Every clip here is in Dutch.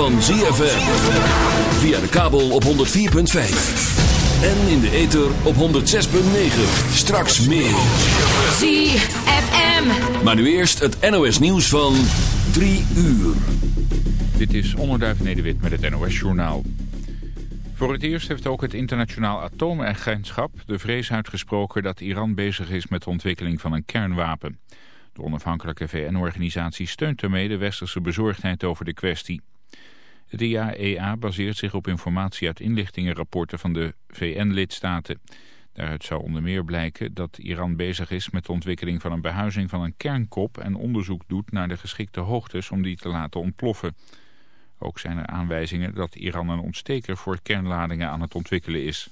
van ZFM. Via de kabel op 104.5. En in de ether op 106.9. Straks meer. ZFM. Maar nu eerst het NOS nieuws van 3 uur. Dit is Onderduif Nederwit met het NOS Journaal. Voor het eerst heeft ook het internationaal atoomagentschap de vrees uitgesproken dat Iran bezig is met de ontwikkeling van een kernwapen. De onafhankelijke VN-organisatie steunt daarmee de westerse bezorgdheid over de kwestie. Het IAEA baseert zich op informatie uit inlichtingenrapporten van de VN-lidstaten. Daaruit zou onder meer blijken dat Iran bezig is met de ontwikkeling van een behuizing van een kernkop en onderzoek doet naar de geschikte hoogtes om die te laten ontploffen. Ook zijn er aanwijzingen dat Iran een ontsteker voor kernladingen aan het ontwikkelen is.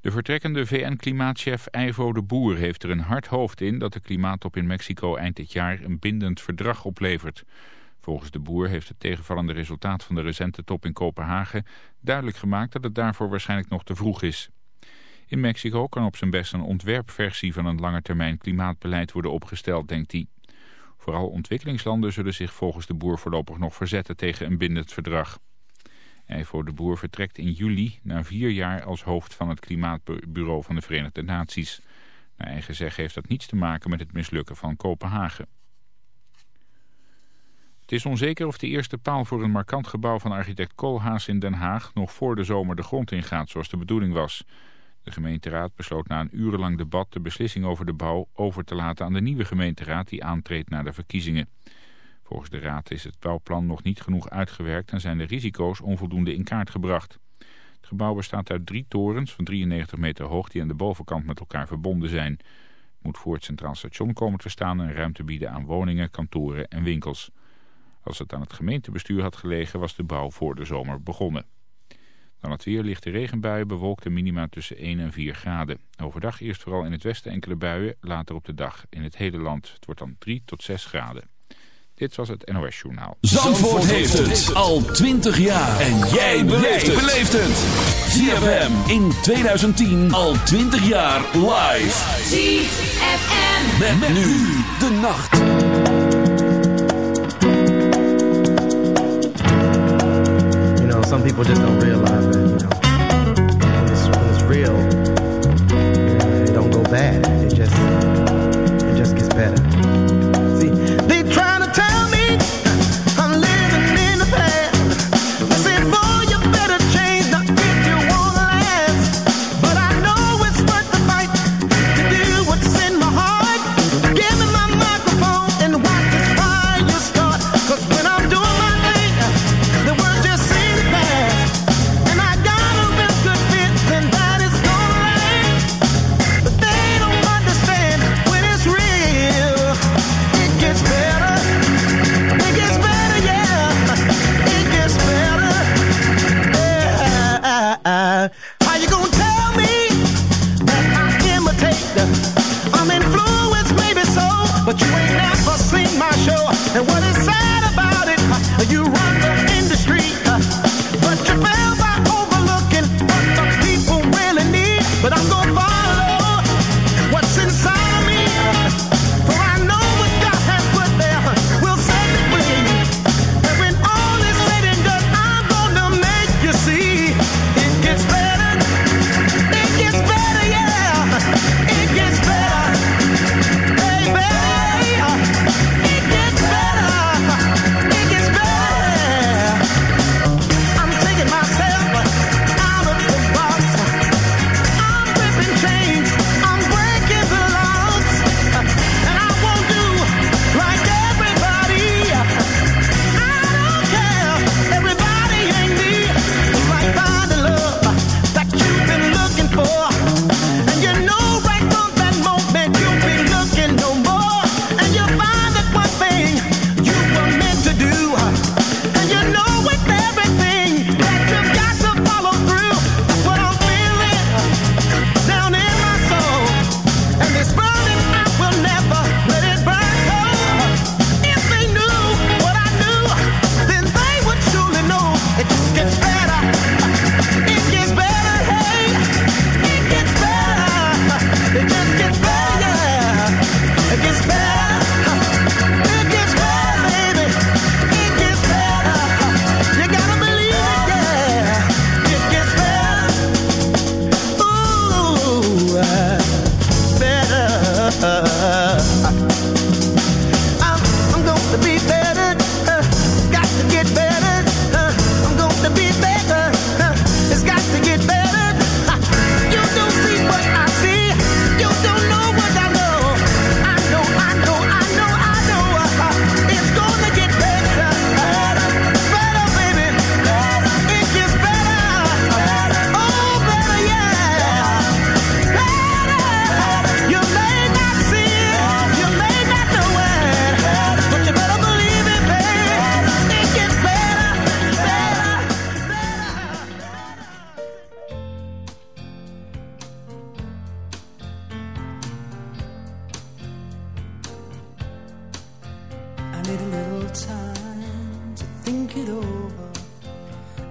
De vertrekkende VN-klimaatchef Ivo de Boer heeft er een hard hoofd in dat de klimaattop in Mexico eind dit jaar een bindend verdrag oplevert. Volgens de Boer heeft het tegenvallende resultaat van de recente top in Kopenhagen duidelijk gemaakt dat het daarvoor waarschijnlijk nog te vroeg is. In Mexico kan op zijn best een ontwerpversie van een langetermijn klimaatbeleid worden opgesteld, denkt hij. Vooral ontwikkelingslanden zullen zich volgens de Boer voorlopig nog verzetten tegen een bindend verdrag. Ivo de Boer vertrekt in juli na vier jaar als hoofd van het Klimaatbureau van de Verenigde Naties. Naar eigen zeggen heeft dat niets te maken met het mislukken van Kopenhagen. Het is onzeker of de eerste paal voor een markant gebouw van architect Koolhaas in Den Haag nog voor de zomer de grond ingaat zoals de bedoeling was. De gemeenteraad besloot na een urenlang debat de beslissing over de bouw over te laten aan de nieuwe gemeenteraad die aantreedt na de verkiezingen. Volgens de raad is het bouwplan nog niet genoeg uitgewerkt en zijn de risico's onvoldoende in kaart gebracht. Het gebouw bestaat uit drie torens van 93 meter hoog die aan de bovenkant met elkaar verbonden zijn. Het moet voor het Centraal Station komen te staan en ruimte bieden aan woningen, kantoren en winkels. Als het aan het gemeentebestuur had gelegen was de bouw voor de zomer begonnen. Dan het weer ligt de regenbuien bewolkt en minima tussen 1 en 4 graden. Overdag eerst vooral in het westen enkele buien, later op de dag in het hele land. Het wordt dan 3 tot 6 graden. Dit was het NOS Journaal. Zandvoort, heeft het al 20 jaar. En jij beleeft het. ZFM in 2010 al 20 jaar live. ZFM. Met, met nu de nacht. Some people just don't realize that, you know, when it's, when it's real, know, it don't go bad. It just, it just gets better.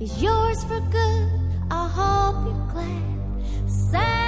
is yours for good. I hope you're glad. Saddened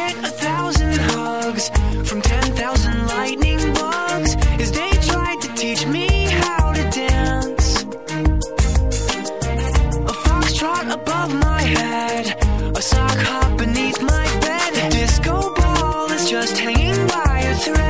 get a thousand hugs from 10,000 lightning bugs as they tried to teach me how to dance. A foxtrot above my head, a sock hop beneath my bed. A disco ball is just hanging by a thread.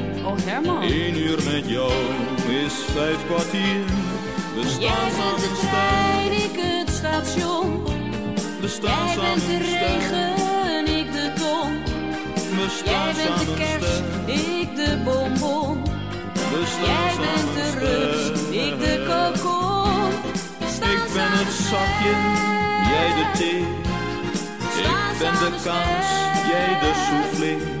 Oh Herman. Eén uur met jou is vijf kwartier. We staan Jij bent de trein, ik het station. we staan Jij bent de regen, ik de ton. We Jij bent de samen kers, sterk. ik de bonbon. We staan Jij bent de rups, ik de kokon. Ik ben het zakje, jij de thee. Ik ben de kaas, jij de soufflé.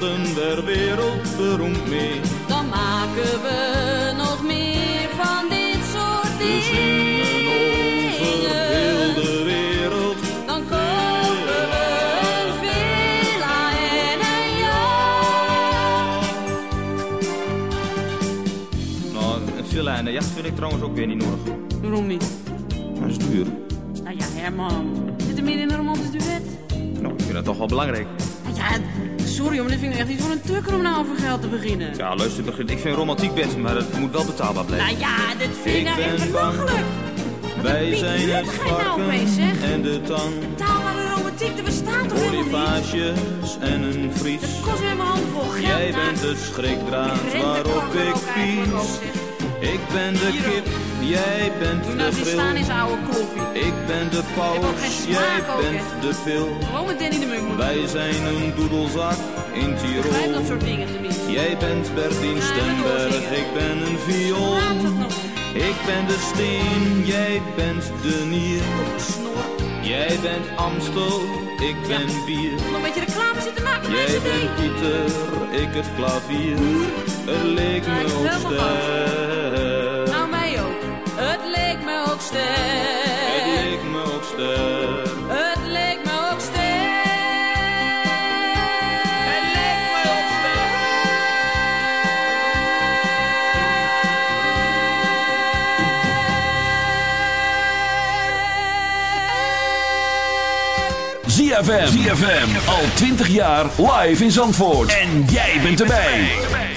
Weet worden we wereldberoemd mee. dan maken we nog meer van dit soort We zingen over heel dingen. de wereld. Dan kopen we een villa en een jacht. Nou, een villa en een jacht vind ik trouwens ook weer niet nodig. Waarom niet? Dat is duur. Nou ja, Herman. Zit er meer in een romantisch duet? Nou, ik vind dat toch wel belangrijk. Sorry, maar dit vind ik echt niet voor een tukker om nou over geld te beginnen. Ja, luister, begin- ik vind romantiek best, maar het moet wel betaalbaar blijven. Nou ja, dit vind ik nou echt belachelijk. Wij zijn het nou varken en de tang. Betaalbare romantiek, er bestaat toch helemaal niet? En een vries. Het kost weer mijn handvol geld. Jij bent het schrikdraad waarop ik pies. Ik ben de kip, Jij bent Doe nou de bril. staan is oude koffie. Ik ben de paus. Jij bent he? de pil. Gewoon met Danny de Munk. Wij zijn een doedelzak in Tirol. Begrijp dat soort dingen tenminste. Jij bent Bertien ja, Stemberg. Ik ben een viool. Ik ben de steen. Jij bent de nier. Jij bent Amstel, ik ben bier. Nog een beetje reclame zitten maken, Jij bent Pieter, ik het klavier. Het leek me ook Het leek. Het ZFM. Al 20 jaar live in Zandvoort. En jij bent erbij.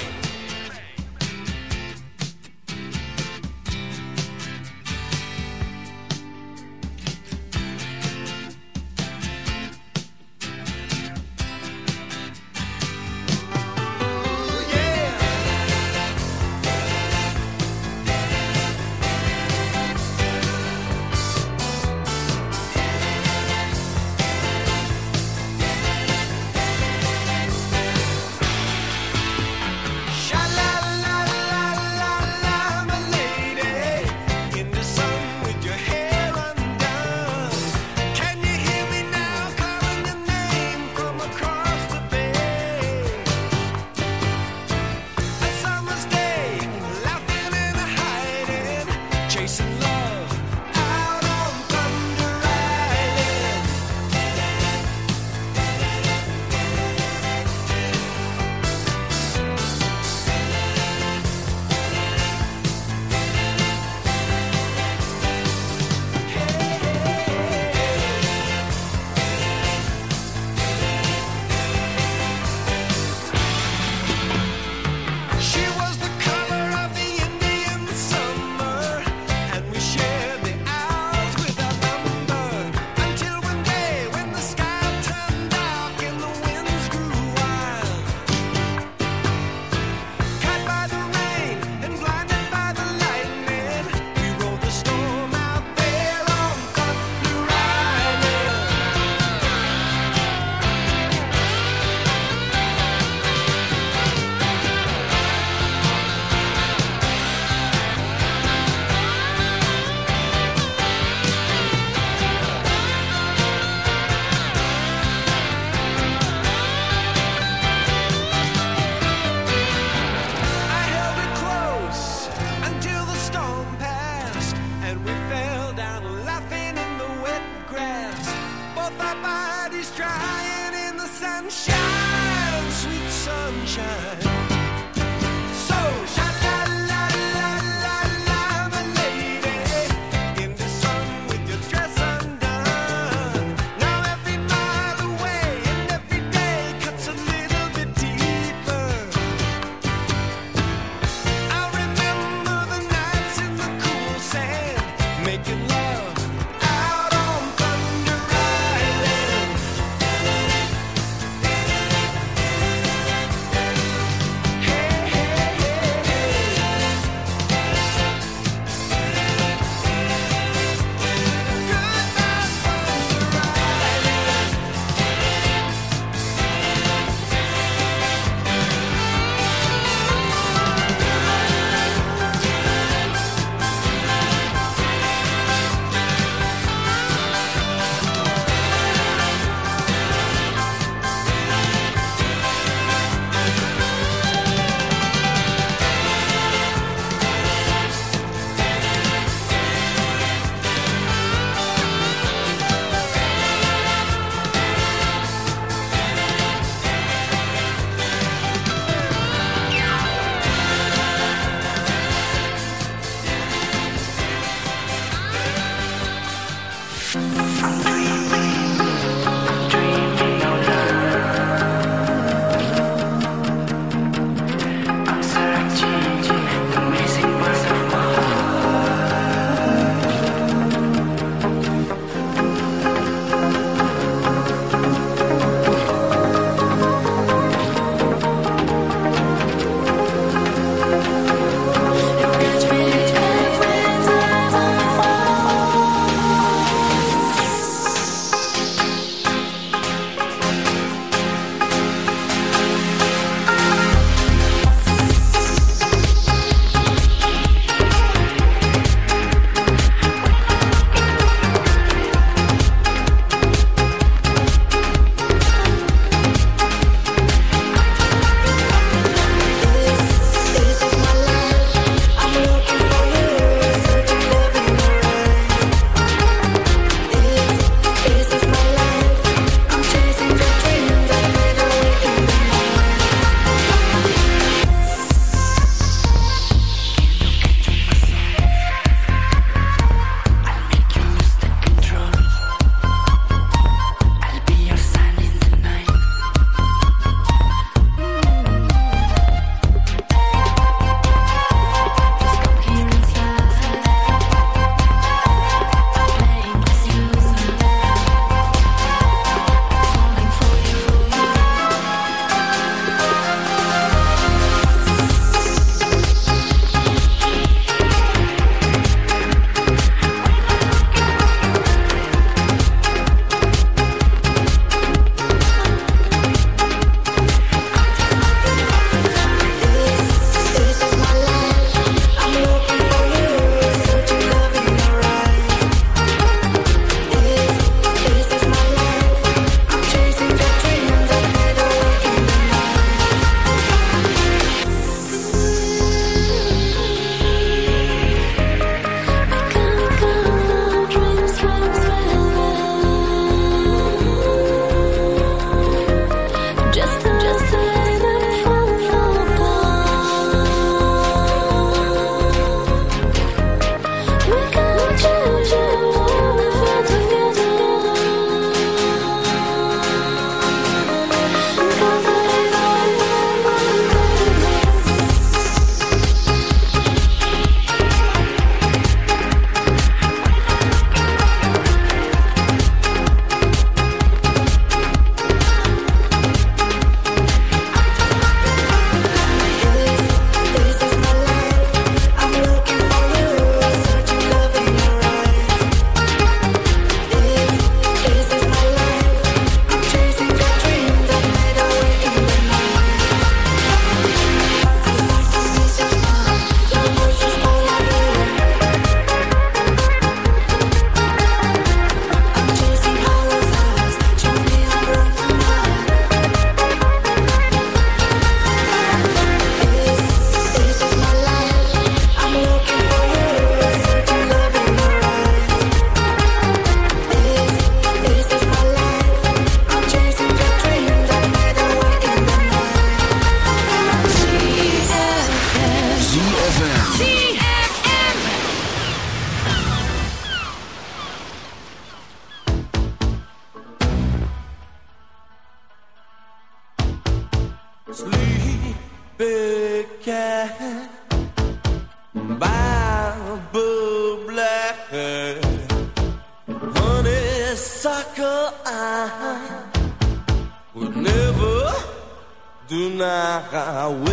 I will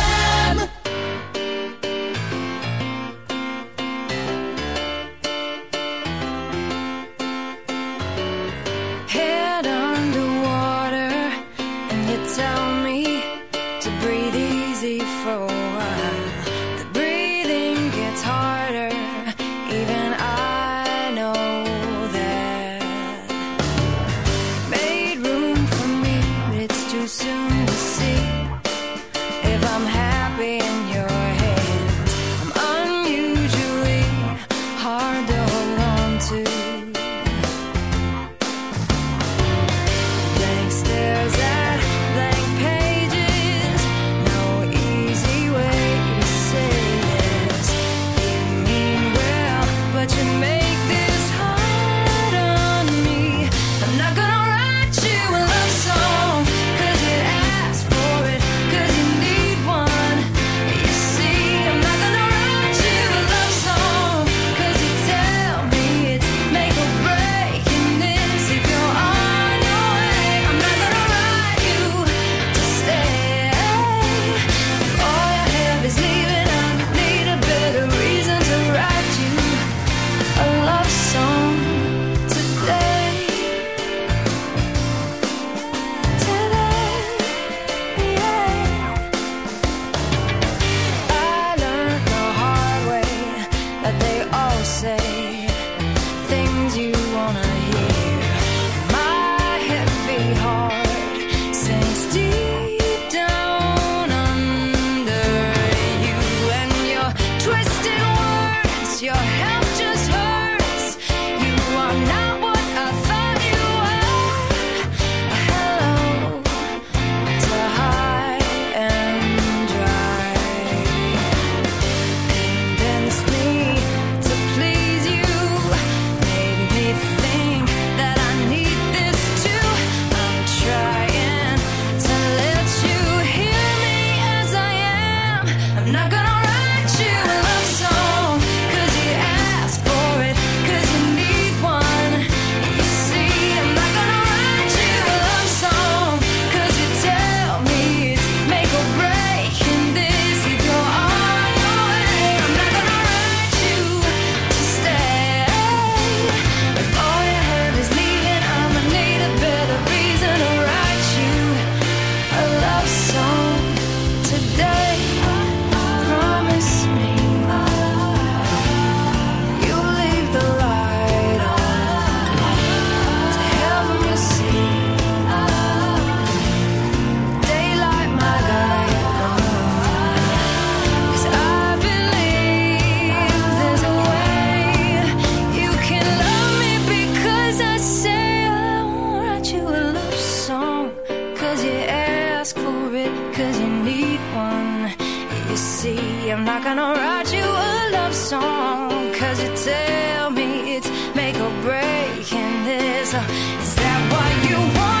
write you a love song Cause you tell me it's make or break And this, is that what you want?